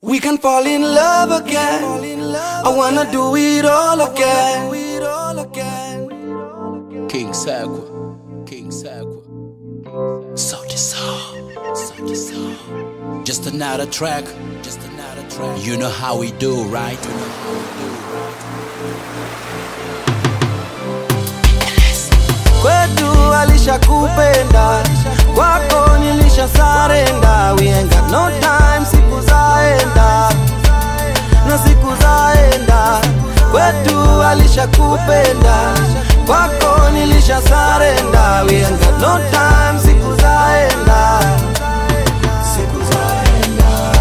We can fall in love again. I wanna do it all again. King Sakwa, King Sakwa. Salty song, salty song. Just another track, just another track. You know how we do, right? You know how Kwetu alishakupenda, kwako nilisha sarenda. We ain't got no time, Kwetu alishakupenda, kwako nilisha sarenda. We got no time, siku zaenda, siku zaenda.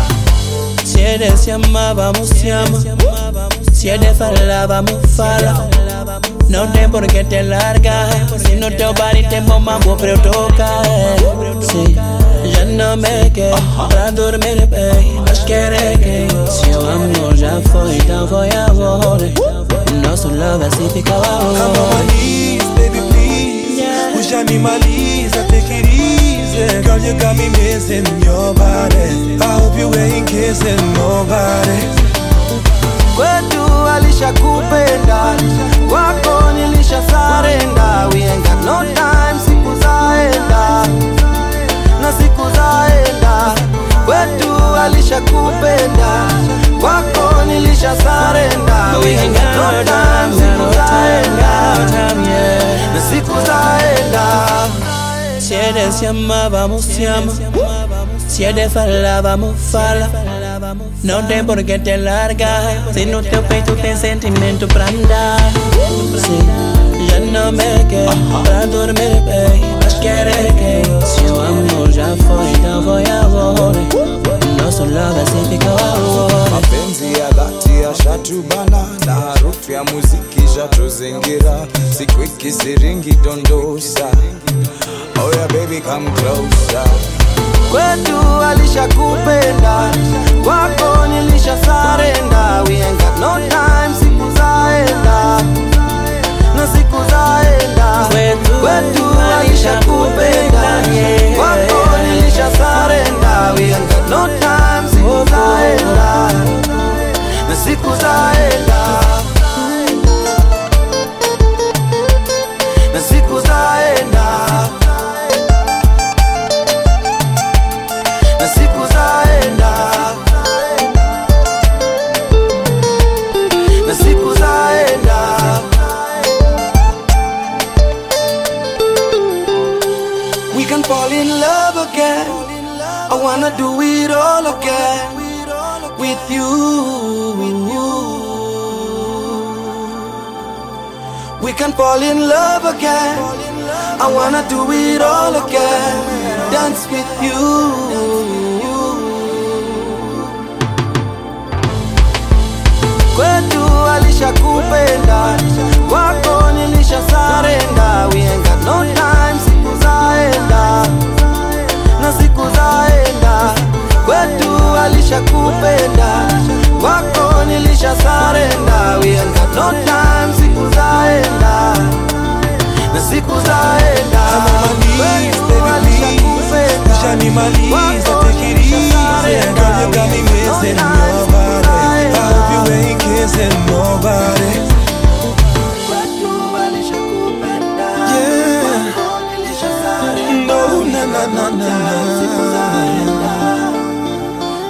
Si eres llama, vamos llama. Si eres fala. No tem por qué te largas. Si no te body te mambo pero toca. Sí, ya no me quedo pra dormir, baby. Mas querer que seu amor já foi, então foi amor. Nosso love assim fica Come on my knees, baby please. Ushanimaliza, take it easy. Girl you got me missing your body. I hope you ain't kissing nobody. Kwetu alishakupenda, rechazar en nada Total, nikuzae na Nisikuzae na Si eres llama, vamos llama. Si eres fala, vamos fala No te por qué te largas Si no te pecho te sentimiento para andar sí. Ya no me quedo para dormir, baby. Más querer que yo amo ya muziki jatozingira siku ikisiringi dondosa oya yeah, baby come closer kwetu alishakupenda, kwako nilisha sarenda. We ain't got no time, siku zaenda na siku zaenda. Kwetu Kwetu alishakupenda, kwako nilisha sarenda. We ain't got no time, fall in love again. I wanna do it all again. With you, with you. We can fall in love again. I wanna do it all again. Dance with you kwetu alishakupenda, kwako nilisha. We ain't got no time, Sometimes siku zaenda na siku zaenda, ushanimaliza tekirize kama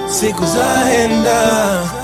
siku zaenda.